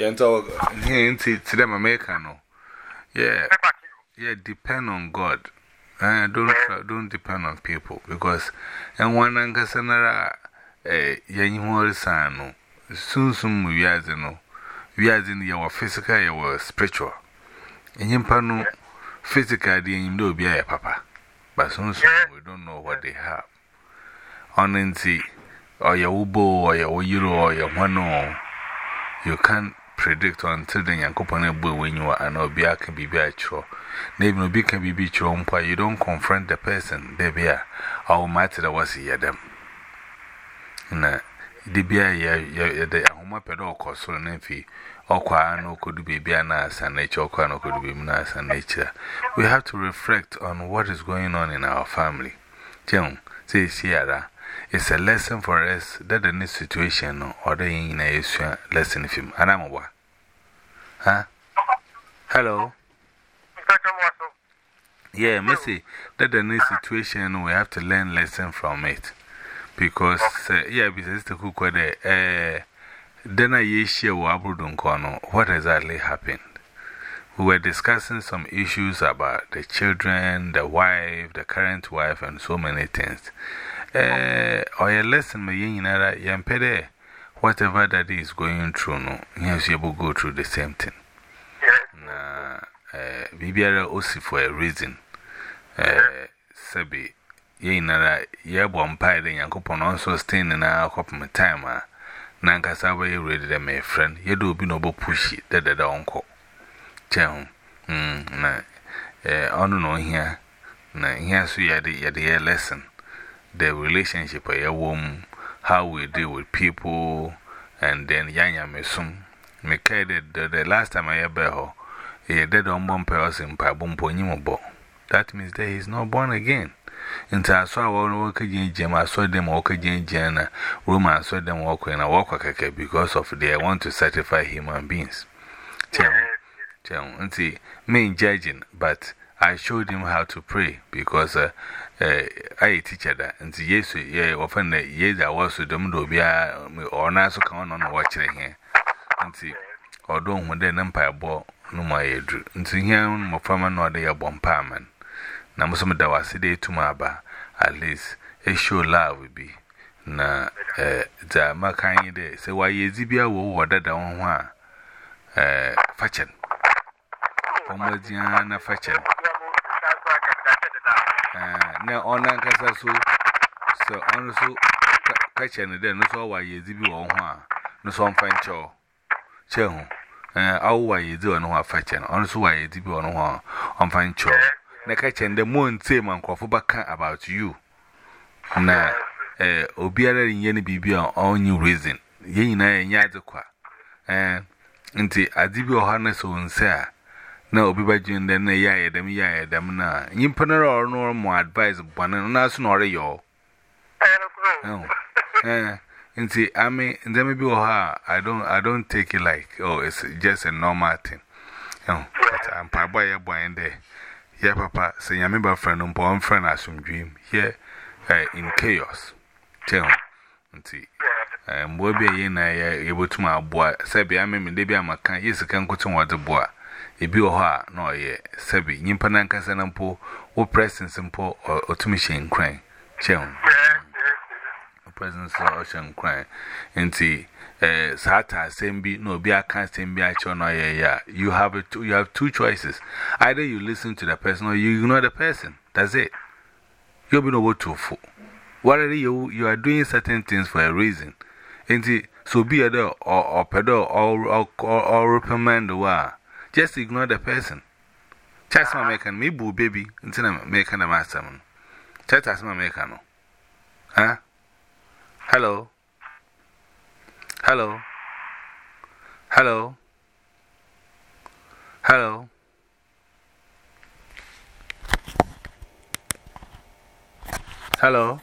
Yanto, here, to them American. Yeah, yeah, depend on God. Uh, don't, don't depend on people because, and one angasanara, eh, Yanimori Sano, soon soon we are no, we are in your physical, your spiritual. And Yimpano, physical, the Indo be a papa, but soon soon we don't know what they have. On in see, or your ubo, or your euro, or your one, you can't predict until the Yankopon boy when you are an obia can be very true. Maybe no big can be be true, you don't confront the person, baby. Our matter that was here them. Na, the beer, ya, the Ahoma pedo be or no could be minas and nature. We have to reflect on what is going on in our family. Jim, say Sierra. It's a lesson for us that in this situation or the in a lesson film. And I'm what? Huh? Hello? Yeah, Missy, that in this situation we have to learn lesson from it. Because, uh, yeah, because it's the cook, uh, then I share what exactly happened. We were discussing some issues about the children, the wife, the current wife, and so many things. Eh, or a lesson, my yin nara, yan pede, whatever that is going through, no, yes, you will go through the same thing. Na, eh, Bibiara osi for a reason. Eh, Sabi, yin nara, ye bompire, then Yankopon also staying in our cop my time. Nankasa, where you ready, my friend, you do be no push it, that the uncle. Chow, hm, na, eh, on no here, na, here, so you had the lesson the relationship a yawom, how we deal with people, and then yanya mesum. Me the, last time I ever heard, he did on one person, Pabumpo Nimobo. That means that he's not born again. Until I saw one worker in Jim, I saw them walk again, Jana, room, I saw them walk in a walk because of they want to satisfy human beings. Tell, tell, see, me judging, but I showed him how to pray because uh, uh, I teacher that. And yes, yeah, often yes, I was with them to be a or not so come on watching here. And see, or don't when they empire ball no more. And see, here, my farmer nor they are bomb parman. Of the was day to my bar, at least a show love will be. Na, uh, the Makani day, say, why is Zibia will water down one, uh, fetching. Pomadiana fetching. Na ona nkasa so so on so kacha ne de no so wa yezi bi wo ho a no so mfa ncho che ho. Eh awu wa yezi wo no ho afacha no on so wa yezi bi wo no ho mfa ncho na kacha nde mo ntie man kwofo baka about you. Na eh obiara rinye ne bibia on you reason. Ye nyina ye nya adekwa eh nti adibi o ha na so nse a na obi ba jin den na ya ya dem ya ya dem na yin panara or no more advice bana na so no yo eh nti i mean dem be ha i don't i don't take it like oh it's just a normal thing. Know but i'm pa boy boy there yeah papa say ya me ba friend um pa friend asum dream here uh, in chaos. Tell nti eh mbo be yin na ya yebotuma aboa. Say be am me de bi amaka yesika nkotin wode boa ebi wɔ hɔ a na ɔyɛ sɛbi nyimpa na nkasa na mpo wo presence mpo ɔtumi hyɛ nkran kyɛ ho wo presence ɔhyɛ nkran nti eh saa ta asɛm bi na obi aka asɛm bi na yɛ you have a, you have two choices. Either you listen to the person or you ignore the person. That's it. You be no what to for what are you you are doing certain things for a reason. Nti so be there or or pedo or or or reprimand the wa just ignore the person. Chas ma make me boo baby until I make an master. Chat as my make no. Huh? Hello? Hello? Hello? Hello? Hello?